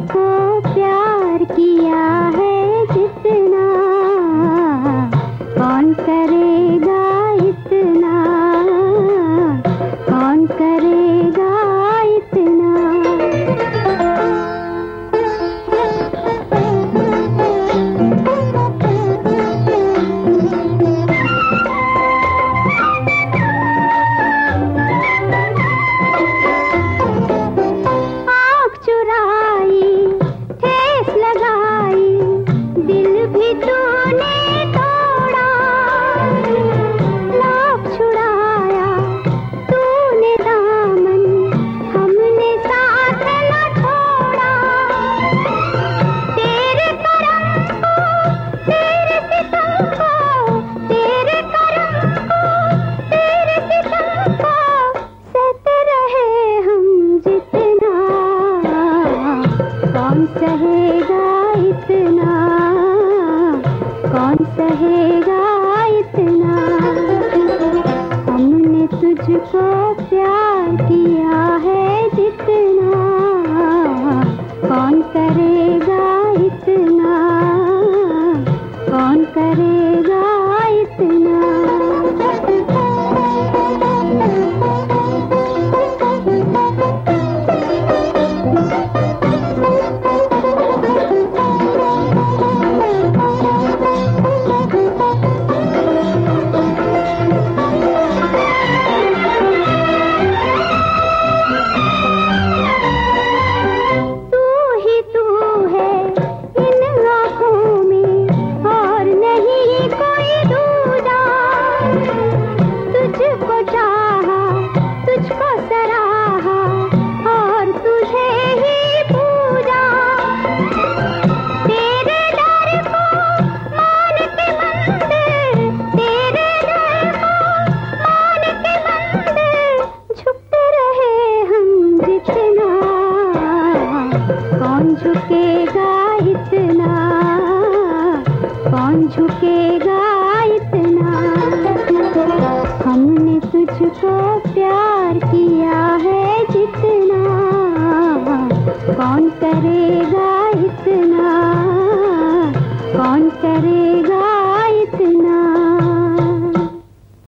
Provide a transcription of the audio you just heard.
people. सहेगा इतना? कौन सहेगा इतना? हमने तुझको प्यार किया है जितना। कौन करे कौन झुकेगा इतना? कौन झुकेगा इतना? हमने तुझको प्यार किया है जितना। कौन करे